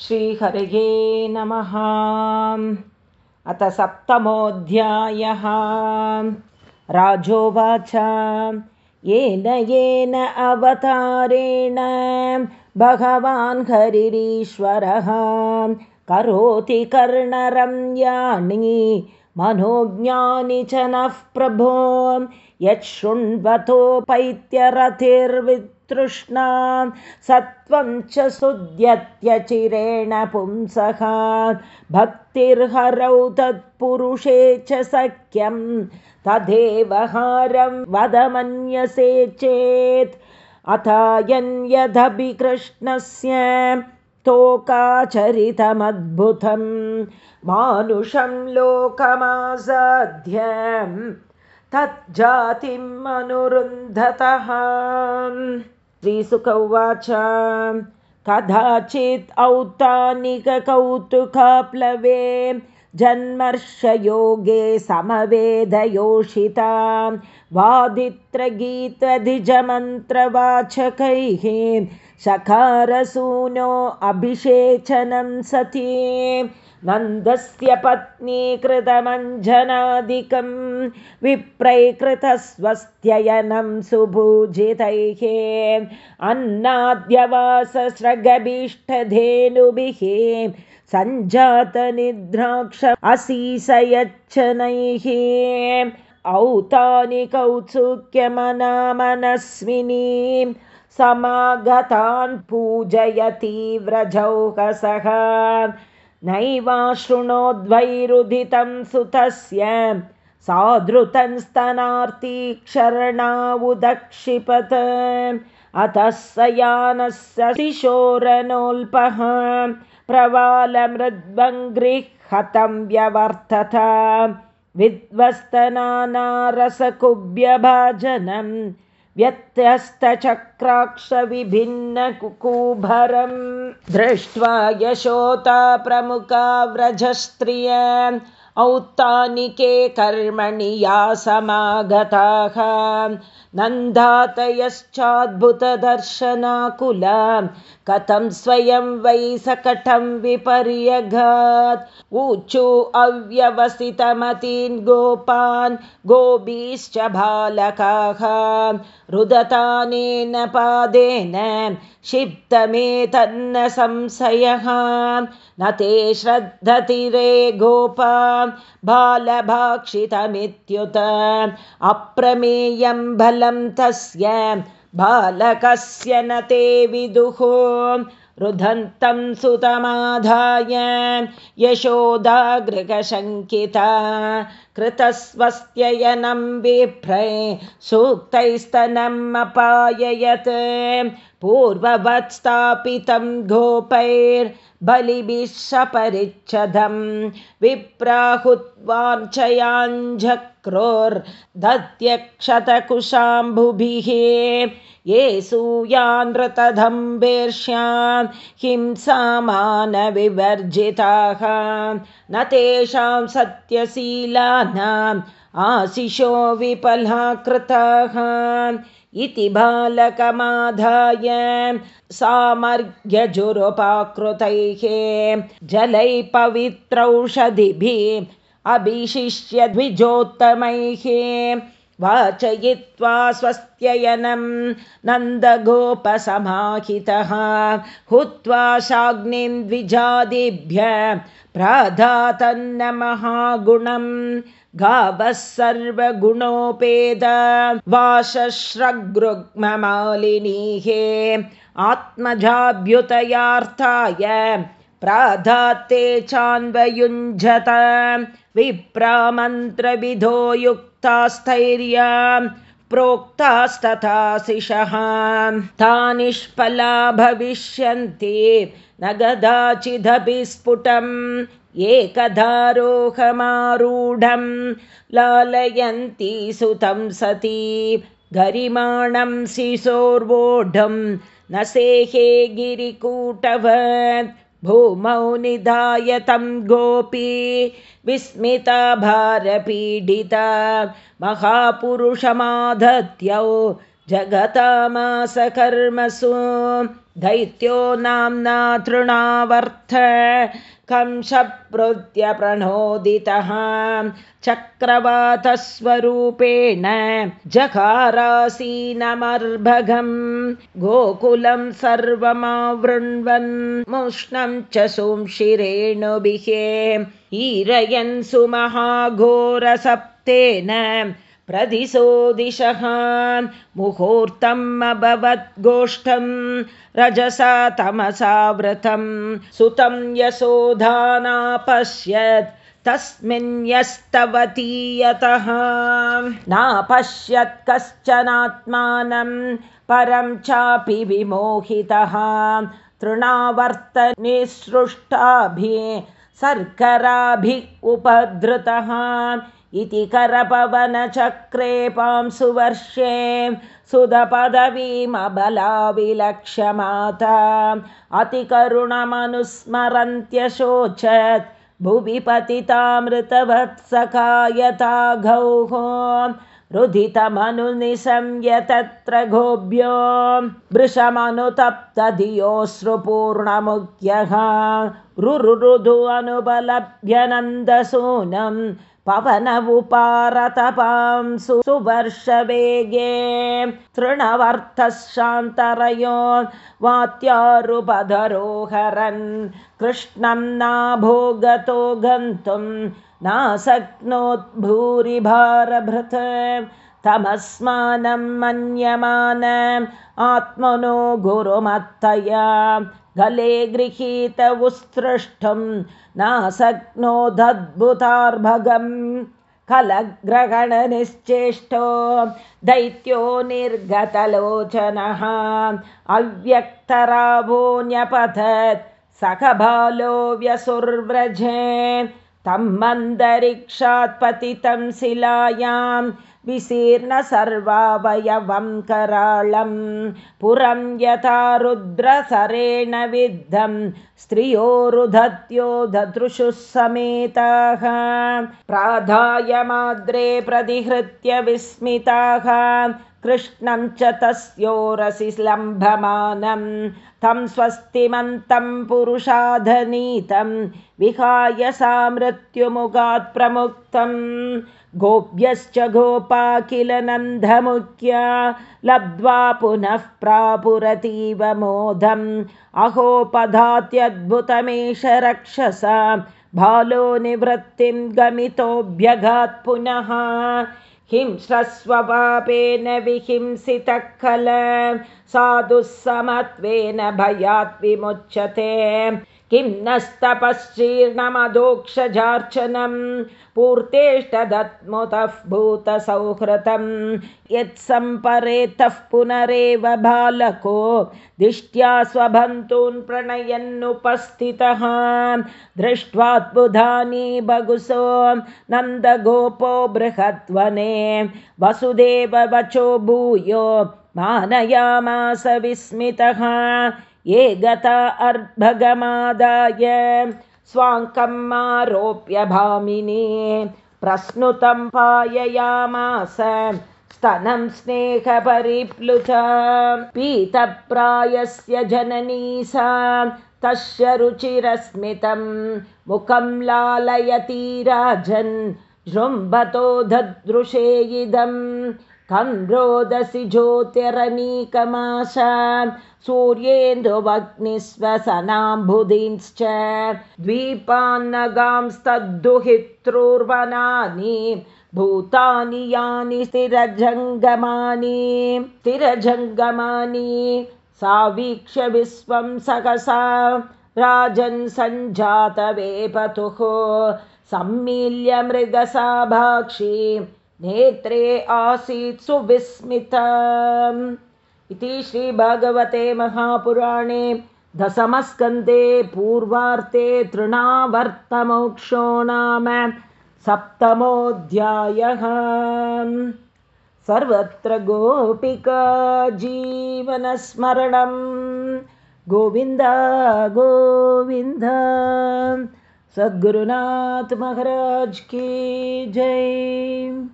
श्रीहरये नमः। अथ सप्तमोऽध्यायः। राजोवाच येन येन अवतारेण भगवान् हरिरीश्वरः करोति कर्णरम्याणि मनोज्ञानि च नः प्रभो। यच्छृण्वतोपैत्यरतिर्वितृष्णा सत्वं च सुद्यत्यचिरेण पुंसः। भक्तिर्हरौ तत्पुरुषे च सख्यं। तदेव हारं वदमन्यसे चेत्। अथायन्यदभिकृष्णस्य तोकाचरितमद्भुतं मानुषं लोकमासाध्यं तज्जातिम् अनुरुन्धतः श्रीसुक उवाच कदाचित् औत्तानिककौतुकप्लवे जन्मर्षयोगे समवेदयोषिता वादित्रगीतधिजमन्त्रवाचकैः शकारसूनो अभिषेचनं सती। नन्दस्य पत्नी कृतमञ्जनादिकं विप्रैकृतस्वस्त्ययनं सुभूजितैः। अन्नाद्यवासस्रगभीष्टधेनुभिः सञ्जातनिद्राक्ष असीसयच्छनैः। औतानि कौत्सुक्यमनामनस्विनीं समागतान् पूजयति व्रजौकसः नैवाशृणोद्वैरुदितं सुतस्य। साधृतं स्तनार्तिक्षरणावुदक्षिपत् अतः स यानस्य शिशोरनोल्पः। प्रवालमृद्वङ्गृहतं व्यवर्तत। विद्वस्तनानारसकुभ्यभाजनं व्यत्यस्तचक्राक्षविभिन्नकुकुभरं दृष्ट्वा यशोता प्रमुखा व्रजस्त्रिय औत्तानिके कर्मणि या समागताः नन्दातयश्चाद्भुतदर्शनाकुल कथं स्वयं वै सकटं विपर्यघात्। ऊचु अव्यवसितमतीन् गोपान् गोपीश्च बालकाः। रुदतानेन पादेन क्षिप्तमेतन्न संशयः। न ते श्रद्धतिरे गोपा बालभाक्षितमित्युत। अप्रमेयं बलं तस्य बालकस्य न ते विदुः। रुदन्तं सुतमाधाय यशोदागृगशङ्किता कृतस्वस्त्ययनं विभ्रे सूक्तैस्तनम् अपाययत् पूर्ववत् स्थापितं गोपैर्बलिभिः सपरिच्छदं विप्राहुत्वाञ्चयाञ्झक्रोर्दत्यक्षतकुशाम्बुभिः ये सूयानृतदम्बेर्ष्यां हिंसामानविवर्जिताः न तेषां सत्यशीलानाम् आशिषो विफला कृताः इति बालकमाधाय सामर्घ्यजुरुपाकृतैः जलैः पवित्रौषधिभिः अभिशिष्य द्विजोत्तमैः वाचयित्वा स्वस्त्ययनं नन्दगोपसमाहितः। हुत्वा शाग्निं द्विजादिभ्य प्राधातन्न महागुणं गावः सर्वगुणोपेद। वाशश्रगृग्ममालिनीः आत्मजाभ्युतयार्थाय प्राधात्ते चान्वयुञ्जत। विप्रामन्त्रविधो युक्तास्थैर्या। प्रोक्तास्तथाशिषः ता निष्फला भविष्यन्ति न कदाचिदपि स्फुटम्। एकधारोहमारूढं लालयन्ती सुतं सती। गरिमाणं शिशोर्वोढं न सेहे गिरिकूटवत् भूमौ निधाय तं गोपी विस्मिता भारपीडिता महापुरुषमाधत्यौ जगतामासकर्मसु दैत्यो नाम्ना तृणावर्थ कंशप्रोद्यप्रणोदितः चक्रवातस्वरूपेण जकारासीनमर्भगं गोकुलं सर्वमावृण्वन् मुष्णं च सोंशिरेणुभिः ईरयन् सुमहाघोरसप्तेन प्रदिशो दिशः मुहूर्तम् अभवद्गोष्ठं रजसा तमसावृतं सुतं यशोधानापश्यत् तस्मिन् यस्तवतीयतः नापश्यत् कश्चनात्मानं परं चापि विमोहितः तृणावर्तनिसृष्टाभिः सर्कराभि उपधृतः इति करपवनचक्रे पांसुवर्षे सुधपदवीमबलाविलक्ष्यमाता। अतिकरुणमनुस्मरन्त्यशोचत् भुवि पतितामृतवत्सकायता गौः रुदितमनुनिशम्य तत्र गोभ्यो वृषमनुतप्तधियोऽश्रुपूर्णमुख्यः रुरुरुधु अनुपलभ्य पवनवुपारतपां सुवर्षवेगे तृणवर्थः शान्तरयो वात्यारुपधरोहरन् कृष्णं नाभोगतो गन्तुं नाशक्नोद्भूरिभारभृत् तमस्मानं मन्यमान आत्मनो गुरुमत्तया गले गृहीत उत्सृष्टुं नाशक्नोदद्भुतार्भगं कलग्रहणनिश्चेष्टो दैत्यो निर्गतलोचनः अव्यक्तराभोऽन्यपथत् सखबालो व्यसुर्व्रजे तं मन्दरिक्षात्पतितं शिलायां विशीर्ण सर्वावयवं कराळं पुरं यथा रुद्रसरेण विद्धं स्त्रियो रुधत्यो ददृशुः समेताः। प्राधाय माद्रे प्रतिहृत्य विस्मिताः कृष्णं च तस्योरसि लम्भमानं तं स्वस्तिमन्तं पुरुषाधनीतं विहाय सा मृत्युमुगात् प्रमुक्तम् गोप्यश्च गोपा किल नन्दमुख्या लब्ध्वा पुनः प्रापुरतीव मोदम् अहोपधात्यद्भुतमेष रक्षसा भालो निवृत्तिं गमितोऽभ्यगात् पुनः। हिंस्रस्वपापेन विहिंसितः खल साधुः भयात् विमुच्यते किं नस्तपश्चीर्णमदोक्षजार्चनं पूर्तेष्टदत्मुतः भूतसौहृतं यत्सम्परेतः पुनरेव बालको दिष्ट्या स्वभन्तून् प्रणयन्नुपस्थितः दृष्ट्वाद्बुधानि बगुसो नन्दगोपो बृहद्वने वसुदेव वचो भूयो मानयामास विस्मितः ये गता अर्भगमादाय। स्वाङ्कम् आरोप्य भामिनी प्रस्नुतं पाययामास स्तनं स्नेहपरिप्लुत। पीतप्रायस्य जननी सा तस्य रुचिरस्मितं मुखं लालयति राजन् जृम्भतो ददृशे इदम् कं रोदसि ज्योतिरनीकमाशा सूर्येन्दुवग्निस्वसनाम्बुदींश्च द्वीपान्नगांस्तद्दुहितॄर्वनानि भूतानि यानि स्थिरजङ्गमानि स्थिरजङ्गमानि सा वीक्ष्य विश्वं सहसा राजन् सञ्जातवेपतुः सम्मील्य मृगसा भाक्षी नेत्रे आसीत् सुविस्मितम्। इति श्रीभगवते महापुराणे दशमस्कन्धे पूर्वार्ते तृणावर्तमोक्षो नाम सप्तमोऽध्यायः। सर्वत्र गोपिका जीवनस्मरणं। गोविन्द गोविन्द। सद्गुरुनाथ महाराज की जय